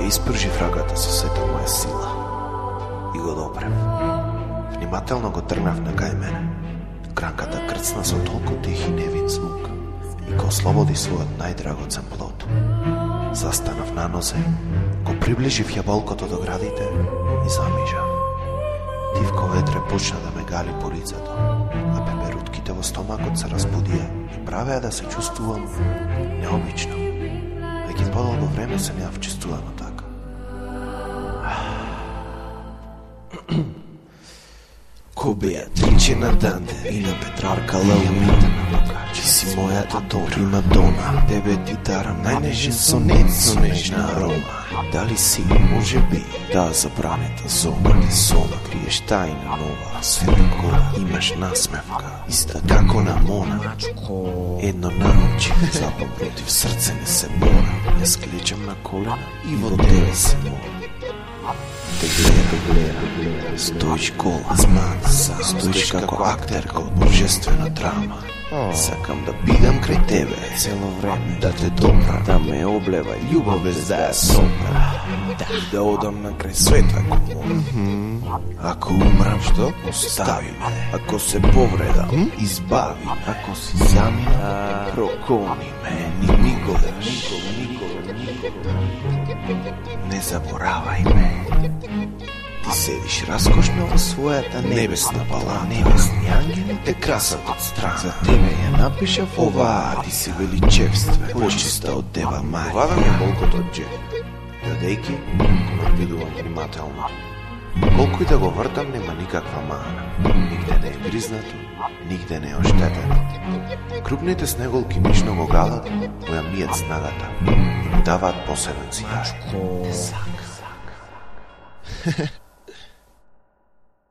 Ја испржи врагата со сета моја сила и го допрев. Внимателно го трнав на кај мене. Кранката крцна со толку тих и невин звук и го ослободи својот најдрагоцен плод. Застанав на нозе, го приближив јаболкото до градите и замижав. Тивко ветре почна да ме гали по лицето, а пеперутките во стомакот се разбудија и правеа да се чувствувам необично. Веќе подолго време се не чувствувано Кубија, Ко триче на Данте и на Петрарка Лаурита Ти си мојата Тато прима дона. Тебе ти дарам најнежен сонет со нежна арома. Дали си, може би, да забранета зона? Не зона, криеш тајна нова. Света кола, имаш насмевка. Иста како на Мона. Едно научи, запа против срце не се бора Јас клечам на колена и во тебе се мора. Stoji škola, znam sam, stojiš kako akter, kao božestvena drama. Sakam da bidam kraj tebe, celo vreme, da te dobra, da me obleva ljubav bez da je sombra. Da, da odam na kraj sveta ako mm-hmm. Ako umram, što? Ostavi me. Ako se povredam, hm? mm? izbavi. Ako si zamina, prokoni me. Nikole, nikole, nikole, nikole. Не заборавај ме. Ти седиш раскошно во својата небесна палата. Небесни ангели те красат од страна. За тебе ја напишав оваа, ти си величевстве, почиста од Дева Марија. Вадам ја болкото од джеб. Јадејки, го видувам внимателно. Колку и да го вртам, нема никаква мана. Нигде не е гризнато, нигде не е оштетено. Крупните снеголки нишно го галат, му ја мијат снагата Davat posenuți Iași. Sac, sac.